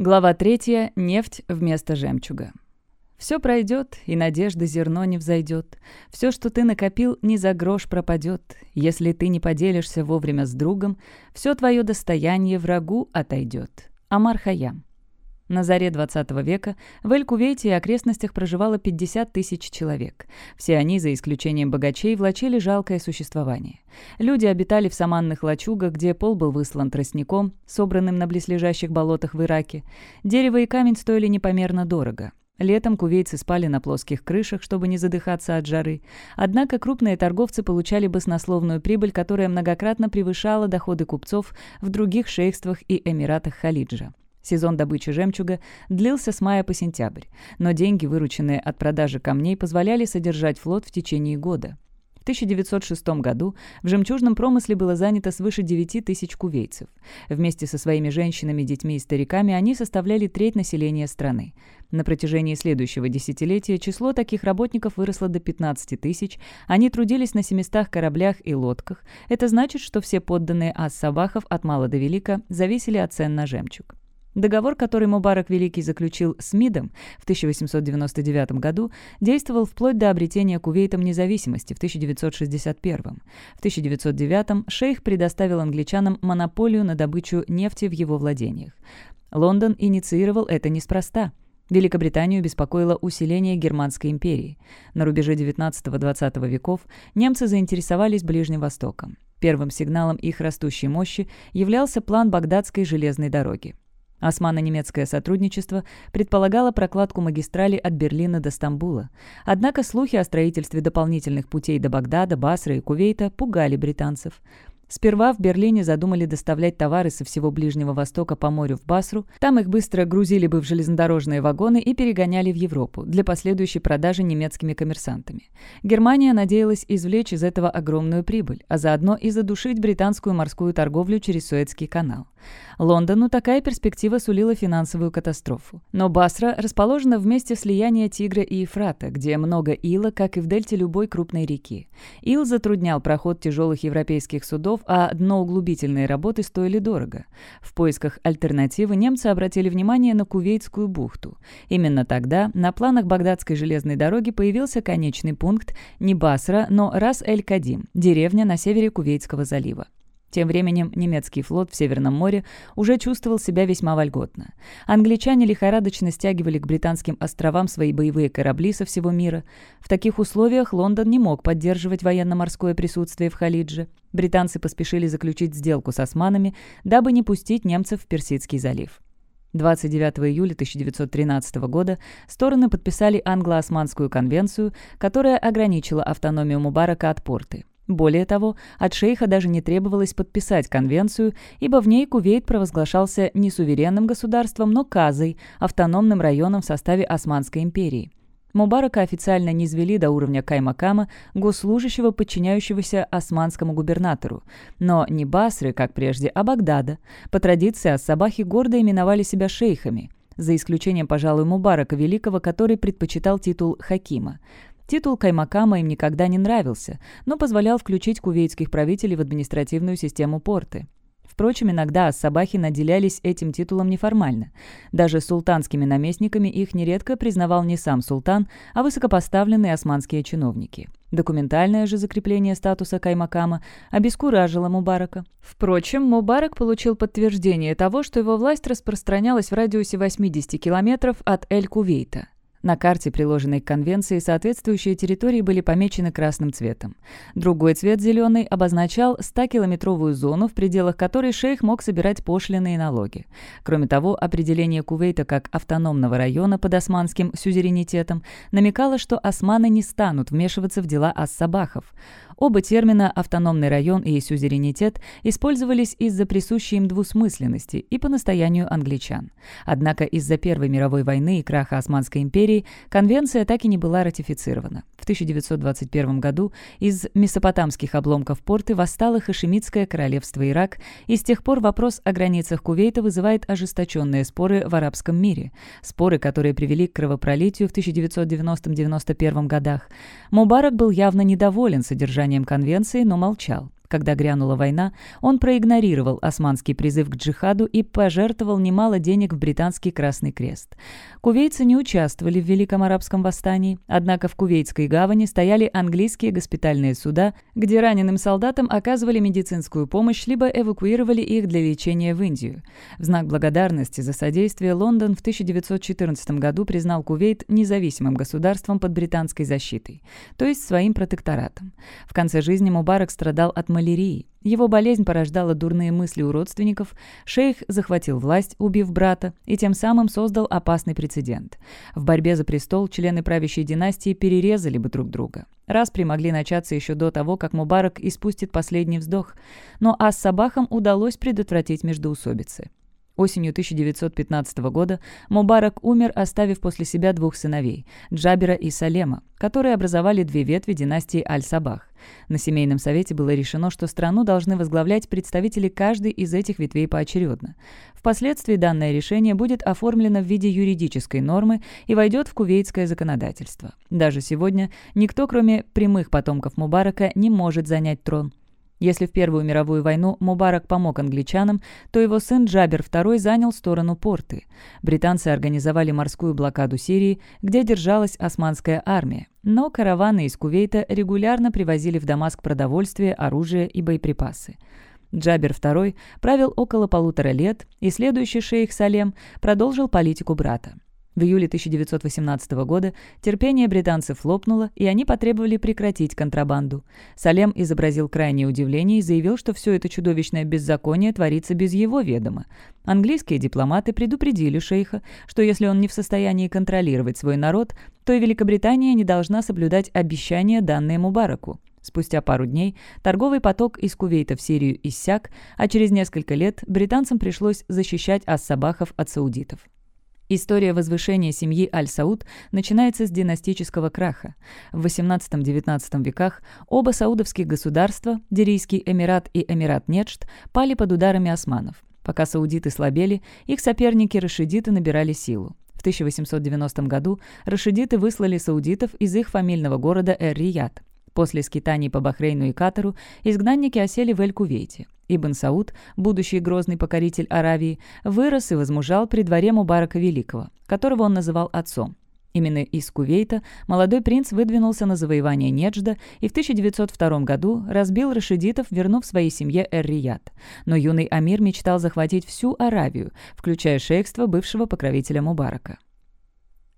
Глава 3. Нефть вместо жемчуга. Все пройдет, и надежды зерно не взойдет. Все, что ты накопил, не за грош пропадет. Если ты не поделишься вовремя с другом, все твое достояние врагу отойдет. Амар Хаям. На заре 20 века в Эль-Кувейте и окрестностях проживало 50 тысяч человек. Все они, за исключением богачей, влачили жалкое существование. Люди обитали в саманных лачугах, где пол был выслан тростником, собранным на близлежащих болотах в Ираке. Дерево и камень стоили непомерно дорого. Летом кувейцы спали на плоских крышах, чтобы не задыхаться от жары. Однако крупные торговцы получали баснословную прибыль, которая многократно превышала доходы купцов в других шейхствах и эмиратах Халиджа. Сезон добычи жемчуга длился с мая по сентябрь, но деньги, вырученные от продажи камней, позволяли содержать флот в течение года. В 1906 году в жемчужном промысле было занято свыше 9 тысяч кувейцев. Вместе со своими женщинами, детьми и стариками они составляли треть населения страны. На протяжении следующего десятилетия число таких работников выросло до 15 тысяч, они трудились на 700 кораблях и лодках. Это значит, что все подданные ас-сабахов от мала до велика зависели от цен на жемчуг. Договор, который Мубарак Великий заключил с МИДом в 1899 году, действовал вплоть до обретения Кувейтом независимости в 1961. В 1909 шейх предоставил англичанам монополию на добычу нефти в его владениях. Лондон инициировал это неспроста. Великобританию беспокоило усиление Германской империи. На рубеже XIX-XX веков немцы заинтересовались Ближним Востоком. Первым сигналом их растущей мощи являлся план Багдадской железной дороги. Османо-немецкое сотрудничество предполагало прокладку магистрали от Берлина до Стамбула. Однако слухи о строительстве дополнительных путей до Багдада, Басры и Кувейта пугали британцев. Сперва в Берлине задумали доставлять товары со всего Ближнего Востока по морю в Басру. Там их быстро грузили бы в железнодорожные вагоны и перегоняли в Европу для последующей продажи немецкими коммерсантами. Германия надеялась извлечь из этого огромную прибыль, а заодно и задушить британскую морскую торговлю через Суэцкий канал. Лондону такая перспектива сулила финансовую катастрофу. Но Басра расположена в месте слияния Тигра и Ефрата, где много ила, как и в дельте любой крупной реки. Ил затруднял проход тяжелых европейских судов, а дноуглубительные работы стоили дорого. В поисках альтернативы немцы обратили внимание на Кувейтскую бухту. Именно тогда на планах Багдадской железной дороги появился конечный пункт не Басра, но Рас-эль-Кадим, деревня на севере Кувейтского залива. Тем временем немецкий флот в Северном море уже чувствовал себя весьма вольготно. Англичане лихорадочно стягивали к британским островам свои боевые корабли со всего мира. В таких условиях Лондон не мог поддерживать военно-морское присутствие в Халидже. Британцы поспешили заключить сделку с османами, дабы не пустить немцев в Персидский залив. 29 июля 1913 года стороны подписали англо-османскую конвенцию, которая ограничила автономию Мубарака от порты. Более того, от шейха даже не требовалось подписать конвенцию, ибо в ней Кувейт провозглашался не суверенным государством, но казой, автономным районом в составе Османской империи. Мубарака официально не извели до уровня каймакама, госслужащего, подчиняющегося османскому губернатору. Но не Басры, как прежде, а Багдада. По традиции, ассабахи гордо именовали себя шейхами – за исключением, пожалуй, Мубарака Великого, который предпочитал титул Хакима. Титул Каймакама им никогда не нравился, но позволял включить кувейтских правителей в административную систему порты. Впрочем, иногда ассабахи наделялись этим титулом неформально. Даже султанскими наместниками их нередко признавал не сам султан, а высокопоставленные османские чиновники. Документальное же закрепление статуса Каймакама обескуражило Мубарака. Впрочем, Мубарак получил подтверждение того, что его власть распространялась в радиусе 80 километров от Эль-Кувейта. На карте, приложенной к конвенции, соответствующие территории были помечены красным цветом. Другой цвет, зеленый, обозначал 100-километровую зону, в пределах которой шейх мог собирать пошлины и налоги. Кроме того, определение Кувейта как автономного района под османским сюзеренитетом намекало, что османы не станут вмешиваться в дела ас-сабахов. Оба термина «автономный район» и «сюзеренитет» использовались из-за присущей им двусмысленности и по настоянию англичан. Однако из-за Первой мировой войны и краха Османской империи конвенция так и не была ратифицирована. В 1921 году из месопотамских обломков порты восстало Хашемитское королевство Ирак, и с тех пор вопрос о границах Кувейта вызывает ожесточенные споры в арабском мире. Споры, которые привели к кровопролитию в 1990-91 годах. Мубарак был явно недоволен содержанием конвенции, но молчал. Когда грянула война, он проигнорировал османский призыв к джихаду и пожертвовал немало денег в британский Красный Крест. Кувейцы не участвовали в Великом арабском восстании, однако в Кувейтской гавани стояли английские госпитальные суда, где раненым солдатам оказывали медицинскую помощь либо эвакуировали их для лечения в Индию. В знак благодарности за содействие Лондон в 1914 году признал Кувейт независимым государством под британской защитой, то есть своим протекторатом. В конце жизни Мубарак страдал от малярии. Его болезнь порождала дурные мысли у родственников, шейх захватил власть, убив брата, и тем самым создал опасный прецедент. В борьбе за престол члены правящей династии перерезали бы друг друга. Распри могли начаться еще до того, как Мубарак испустит последний вздох, но Ас-Сабахам удалось предотвратить междоусобицы. Осенью 1915 года Мубарак умер, оставив после себя двух сыновей – Джабера и Салема, которые образовали две ветви династии Аль-Сабах. На семейном совете было решено, что страну должны возглавлять представители каждой из этих ветвей поочередно. Впоследствии данное решение будет оформлено в виде юридической нормы и войдет в кувейтское законодательство. Даже сегодня никто, кроме прямых потомков Мубарака, не может занять трон. Если в Первую мировую войну Мубарак помог англичанам, то его сын Джабер II занял сторону порты. Британцы организовали морскую блокаду Сирии, где держалась османская армия. Но караваны из Кувейта регулярно привозили в Дамаск продовольствие, оружие и боеприпасы. Джабер II правил около полутора лет, и следующий шейх Салем продолжил политику брата. В июле 1918 года терпение британцев лопнуло, и они потребовали прекратить контрабанду. Салем изобразил крайнее удивление и заявил, что все это чудовищное беззаконие творится без его ведома. Английские дипломаты предупредили шейха, что если он не в состоянии контролировать свой народ, то и Великобритания не должна соблюдать обещания, данные Мубараку. Спустя пару дней торговый поток из Кувейта в Сирию иссяк, а через несколько лет британцам пришлось защищать ас-Сабахов от саудитов. История возвышения семьи Аль-Сауд начинается с династического краха. В XVIII-XIX веках оба саудовских государства, Дирийский Эмират и Эмират Неджд, пали под ударами османов. Пока саудиты слабели, их соперники-рашидиты набирали силу. В 1890 году рашидиты выслали саудитов из их фамильного города Эр-Рияд. После скитаний по Бахрейну и Катару изгнанники осели в Эль-Кувейте. Ибн Сауд, будущий грозный покоритель Аравии, вырос и возмужал при дворе Мубарака Великого, которого он называл отцом. Именно из Кувейта молодой принц выдвинулся на завоевание Неджда и в 1902 году разбил рашидитов, вернув своей семье Эр-Рияд. Но юный Амир мечтал захватить всю Аравию, включая шейхство бывшего покровителя Мубарака.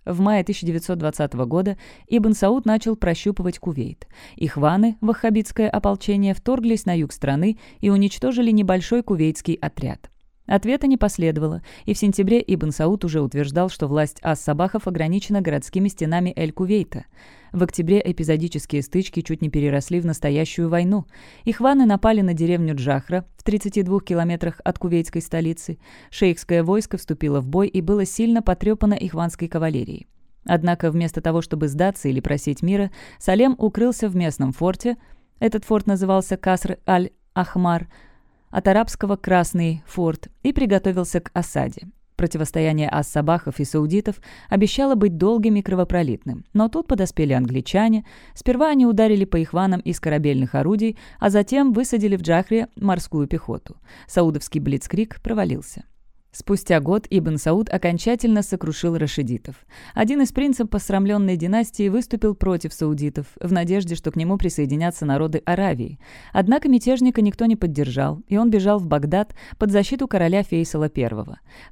В мае 1920 года Ибн Сауд начал прощупывать Кувейт. Ихваны, ваххабитское ополчение, вторглись на юг страны и уничтожили небольшой кувейтский отряд. Ответа не последовало, и в сентябре Ибн Сауд уже утверждал, что власть ас-Сабахов ограничена городскими стенами Эль-Кувейта. В октябре эпизодические стычки чуть не переросли в настоящую войну. Ихваны напали на деревню Джахра в 32 километрах от кувейтской столицы. Шейхское войско вступило в бой и было сильно потрепано ихванской кавалерией. Однако вместо того, чтобы сдаться или просить мира, Салем укрылся в местном форте. Этот форт назывался Каср-аль-Ахмар – от арабского «Красный форт» и приготовился к осаде. Противостояние ас-Сабахов и саудитов обещало быть долгим и кровопролитным, но тут подоспели англичане. Сперва они ударили по ихванам из корабельных орудий, а затем высадили в Джахре морскую пехоту. Саудовский блицкрик провалился. Спустя год Ибн Сауд окончательно сокрушил рашидитов. Один из принцев посрамленной династии выступил против саудитов, в надежде, что к нему присоединятся народы Аравии. Однако мятежника никто не поддержал, и он бежал в Багдад под защиту короля Фейсала I.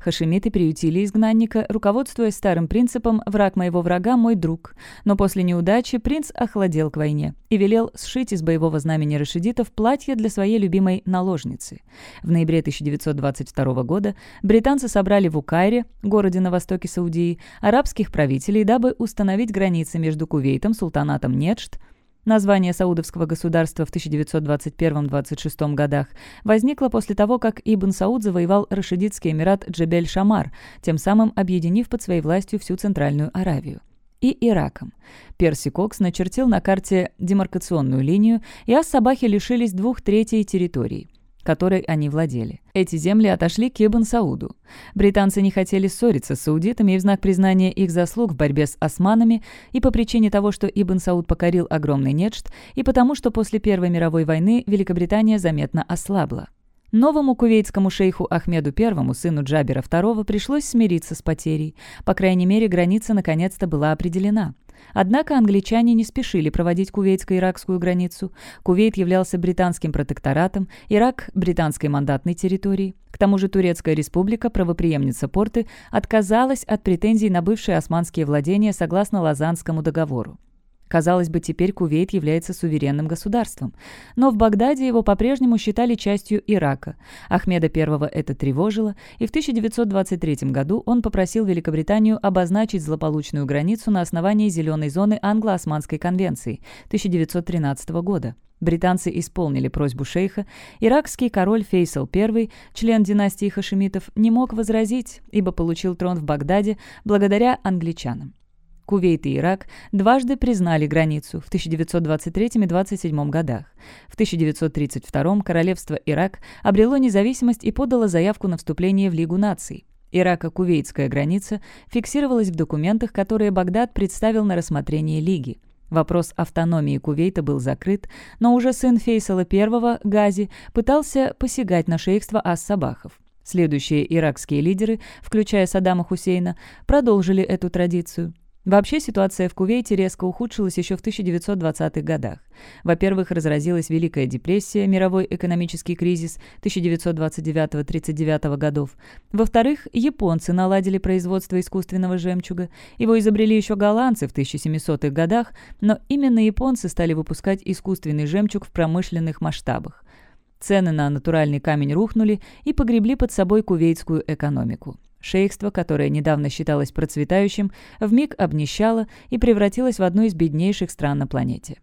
Хашимиты приютили изгнанника, руководствуясь старым принципом «враг моего врага – мой друг». Но после неудачи принц охладел к войне и велел сшить из боевого знамени рашидитов платье для своей любимой наложницы. В ноябре 1922 года британцы собрали в Укайре, городе на востоке Саудии, арабских правителей, дабы установить границы между Кувейтом, султанатом Неджд, Название саудовского государства в 1921-26 годах возникло после того, как Ибн Сауд завоевал рашидитский эмират Джебель-Шамар, тем самым объединив под своей властью всю Центральную Аравию и Ираком. Перси Кокс начертил на карте демаркационную линию, и Ас-Сабахи лишились двух третей территорий. Которой они владели. Эти земли отошли к Ибн Сауду. Британцы не хотели ссориться с саудитами в знак признания их заслуг в борьбе с османами, и по причине того, что Ибн Сауд покорил огромный Нечт, и потому, что после Первой мировой войны Великобритания заметно ослабла. Новому кувейтскому шейху Ахмеду I, сыну Джабера II, пришлось смириться с потерей. По крайней мере, граница наконец-то была определена. Однако англичане не спешили проводить кувейтско-иракскую границу. Кувейт являлся британским протекторатом, Ирак – британской мандатной территорией. К тому же Турецкая республика, правоприемница Порты, отказалась от претензий на бывшие османские владения согласно Лозаннскому договору. Казалось бы, теперь Кувейт является суверенным государством. Но в Багдаде его по-прежнему считали частью Ирака. Ахмеда I это тревожило, и в 1923 году он попросил Великобританию обозначить злополучную границу на основании зеленой зоны Англо-Османской конвенции 1913 года. Британцы исполнили просьбу шейха. Иракский король Фейсал I, член династии хашемитов, не мог возразить, ибо получил трон в Багдаде благодаря англичанам. Кувейт и Ирак дважды признали границу в 1923 и 1927 годах. В 1932 королевство Ирак обрело независимость и подало заявку на вступление в Лигу наций. Ирако-кувейтская граница фиксировалась в документах, которые Багдад представил на рассмотрение Лиги. Вопрос автономии Кувейта был закрыт, но уже сын Фейсала I, Гази, пытался посягать на шейхство ас-Сабахов. Следующие иракские лидеры, включая Саддама Хусейна, продолжили эту традицию. Вообще ситуация в Кувейте резко ухудшилась еще в 1920-х годах. Во-первых, разразилась Великая депрессия, мировой экономический кризис 1929-39 годов. Во-вторых, японцы наладили производство искусственного жемчуга. Его изобрели еще голландцы в 1700-х годах, но именно японцы стали выпускать искусственный жемчуг в промышленных масштабах. Цены на натуральный камень рухнули и погребли под собой кувейтскую экономику. Шейхство, которое недавно считалось процветающим, вмиг обнищало и превратилось в одну из беднейших стран на планете.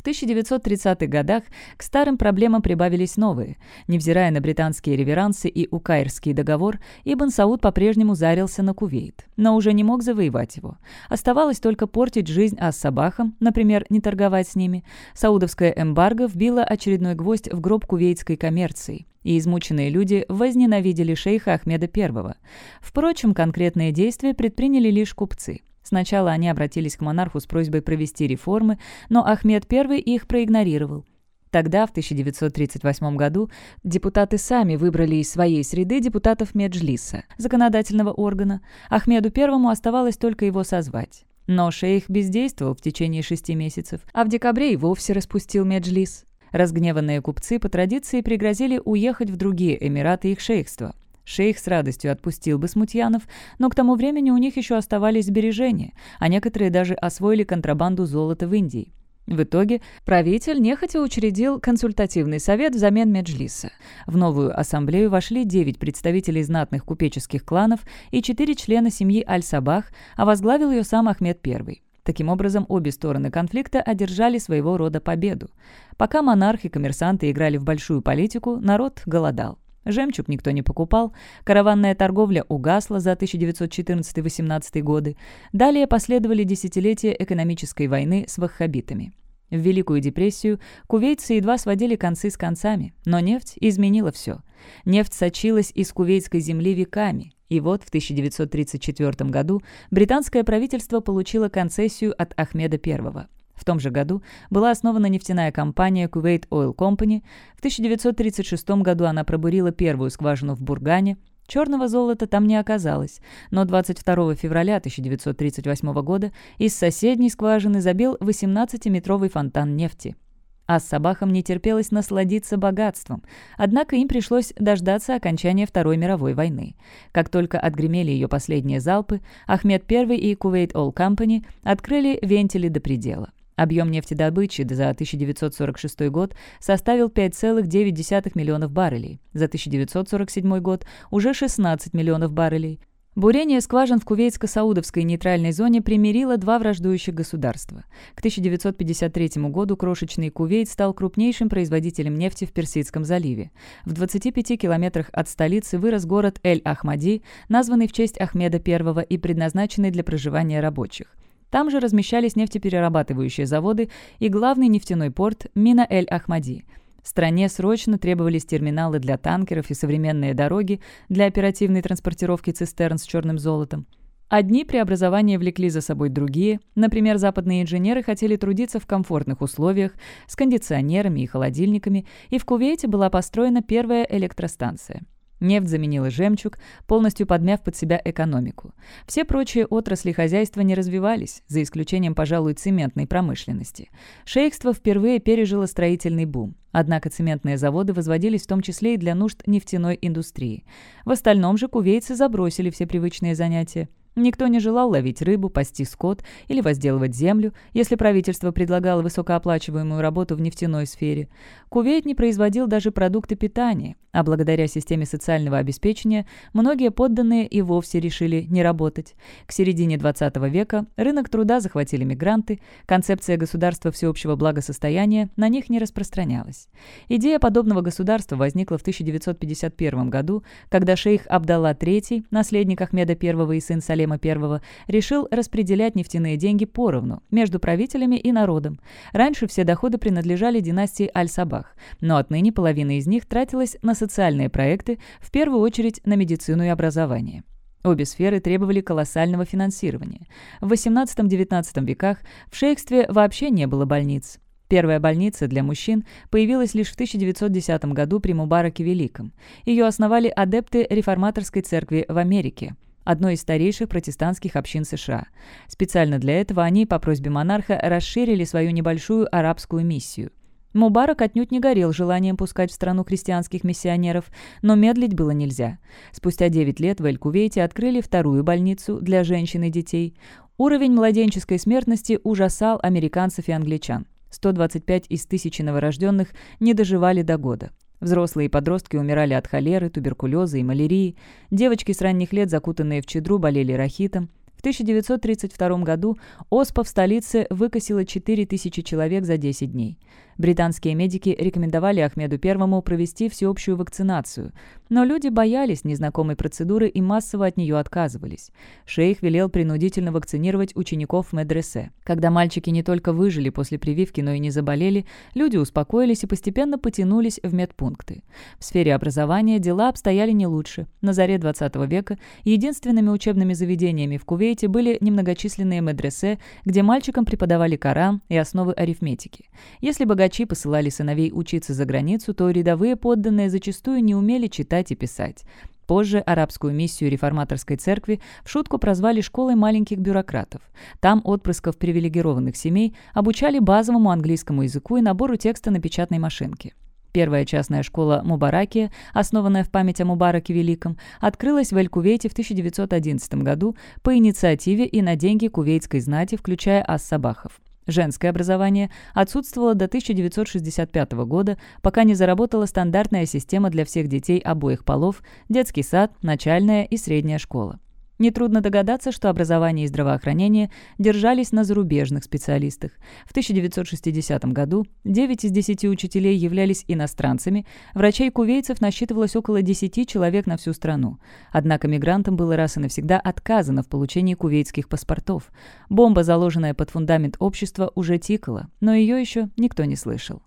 В 1930-х годах к старым проблемам прибавились новые. Невзирая на британские реверансы и Укаирский договор, Ибн Сауд по-прежнему зарился на Кувейт, но уже не мог завоевать его. Оставалось только портить жизнь ас-Сабахам, например, не торговать с ними. Саудовская эмбарго вбила очередной гвоздь в гроб кувейтской коммерции и измученные люди возненавидели шейха Ахмеда I. Впрочем, конкретные действия предприняли лишь купцы. Сначала они обратились к монарху с просьбой провести реформы, но Ахмед I их проигнорировал. Тогда, в 1938 году, депутаты сами выбрали из своей среды депутатов Меджлиса, законодательного органа. Ахмеду I оставалось только его созвать. Но шейх бездействовал в течение шести месяцев, а в декабре и вовсе распустил Меджлис. Разгневанные купцы по традиции пригрозили уехать в другие эмираты их шейхства. Шейх с радостью отпустил бы смутьянов, но к тому времени у них еще оставались сбережения, а некоторые даже освоили контрабанду золота в Индии. В итоге правитель нехотя учредил консультативный совет взамен Меджлиса. В новую ассамблею вошли 9 представителей знатных купеческих кланов и 4 члена семьи Аль-Сабах, а возглавил ее сам Ахмед I. Таким образом, обе стороны конфликта одержали своего рода победу. Пока монархи и коммерсанты играли в большую политику, народ голодал. Жемчуг никто не покупал, караванная торговля угасла за 1914-18 годы. Далее последовали десятилетия экономической войны с ваххабитами. В Великую депрессию кувейцы едва сводили концы с концами, но нефть изменила все. Нефть сочилась из кувейтской земли веками, и вот в 1934 году британское правительство получило концессию от Ахмеда I. В том же году была основана нефтяная компания Kuwait Oil Company. В 1936 году она пробурила первую скважину в Бургане. Черного золота там не оказалось, но 22 февраля 1938 года из соседней скважины забил 18-метровый фонтан нефти. А с Сабахом не терпелось насладиться богатством, однако им пришлось дождаться окончания Второй мировой войны. Как только отгремели ее последние залпы, Ахмед I и Kuwait Oil Company открыли вентили до предела. Объем нефтедобычи за 1946 год составил 5,9 миллионов баррелей, за 1947 год уже 16 миллионов баррелей. Бурение скважин в Кувейтско-Саудовской нейтральной зоне примирило два враждующих государства. К 1953 году крошечный Кувейт стал крупнейшим производителем нефти в Персидском заливе. В 25 километрах от столицы вырос город Эль-Ахмади, названный в честь Ахмеда I и предназначенный для проживания рабочих. Там же размещались нефтеперерабатывающие заводы и главный нефтяной порт Мина-эль-Ахмади. Стране срочно требовались терминалы для танкеров и современные дороги для оперативной транспортировки цистерн с черным золотом. Одни преобразования влекли за собой другие. Например, западные инженеры хотели трудиться в комфортных условиях, с кондиционерами и холодильниками, и в Кувейте была построена первая электростанция. Нефть заменила жемчуг, полностью подмяв под себя экономику. Все прочие отрасли хозяйства не развивались, за исключением, пожалуй, цементной промышленности. Шейхство впервые пережило строительный бум. Однако цементные заводы возводились в том числе и для нужд нефтяной индустрии. В остальном же кувейцы забросили все привычные занятия. Никто не желал ловить рыбу, пасти скот или возделывать землю, если правительство предлагало высокооплачиваемую работу в нефтяной сфере. Кувейт не производил даже продукты питания, а благодаря системе социального обеспечения многие подданные и вовсе решили не работать. К середине 20 века рынок труда захватили мигранты, концепция государства всеобщего благосостояния на них не распространялась. Идея подобного государства возникла в 1951 году, когда шейх Абдалла III, наследник Ахмеда I и сын Салема I, решил распределять нефтяные деньги поровну между правителями и народом. Раньше все доходы принадлежали династии Аль-Сабах, но отныне половина из них тратилась на социальные проекты, в первую очередь на медицину и образование. Обе сферы требовали колоссального финансирования. В XVIII-XIX веках в шейхстве вообще не было больниц. Первая больница для мужчин появилась лишь в 1910 году при Мубараке Великом. Ее основали адепты реформаторской церкви в Америке, одной из старейших протестантских общин США. Специально для этого они, по просьбе монарха, расширили свою небольшую арабскую миссию. Мубарак отнюдь не горел желанием пускать в страну христианских миссионеров, но медлить было нельзя. Спустя 9 лет в Эль-Кувейте открыли вторую больницу для женщин и детей. Уровень младенческой смертности ужасал американцев и англичан. 125 из тысячи новорожденных не доживали до года. Взрослые и подростки умирали от холеры, туберкулеза и малярии. Девочки с ранних лет, закутанные в чедру, болели рахитом. В 1932 году ОСПА в столице выкосила 4000 человек за 10 дней. Британские медики рекомендовали Ахмеду I провести всеобщую вакцинацию, но люди боялись незнакомой процедуры и массово от нее отказывались. Шейх велел принудительно вакцинировать учеников в медресе. Когда мальчики не только выжили после прививки, но и не заболели, люди успокоились и постепенно потянулись в медпункты. В сфере образования дела обстояли не лучше. На заре 20 века единственными учебными заведениями в Кувейте были немногочисленные медресе, где мальчикам преподавали Коран и основы арифметики. Если богачи Врачи посылали сыновей учиться за границу, то рядовые подданные зачастую не умели читать и писать. Позже арабскую миссию реформаторской церкви в шутку прозвали «школой маленьких бюрократов». Там отпрысков привилегированных семей обучали базовому английскому языку и набору текста на печатной машинке. Первая частная школа Мубаракия, основанная в память о Мубараке Великом, открылась в Эль-Кувейте в 1911 году по инициативе и на деньги кувейтской знати, включая ас-сабахов. Женское образование отсутствовало до 1965 года, пока не заработала стандартная система для всех детей обоих полов, детский сад, начальная и средняя школа. Нетрудно догадаться, что образование и здравоохранение держались на зарубежных специалистах. В 1960 году 9 из 10 учителей являлись иностранцами, врачей-кувейцев насчитывалось около 10 человек на всю страну. Однако мигрантам было раз и навсегда отказано в получении кувейтских паспортов. Бомба, заложенная под фундамент общества, уже тикала, но ее еще никто не слышал.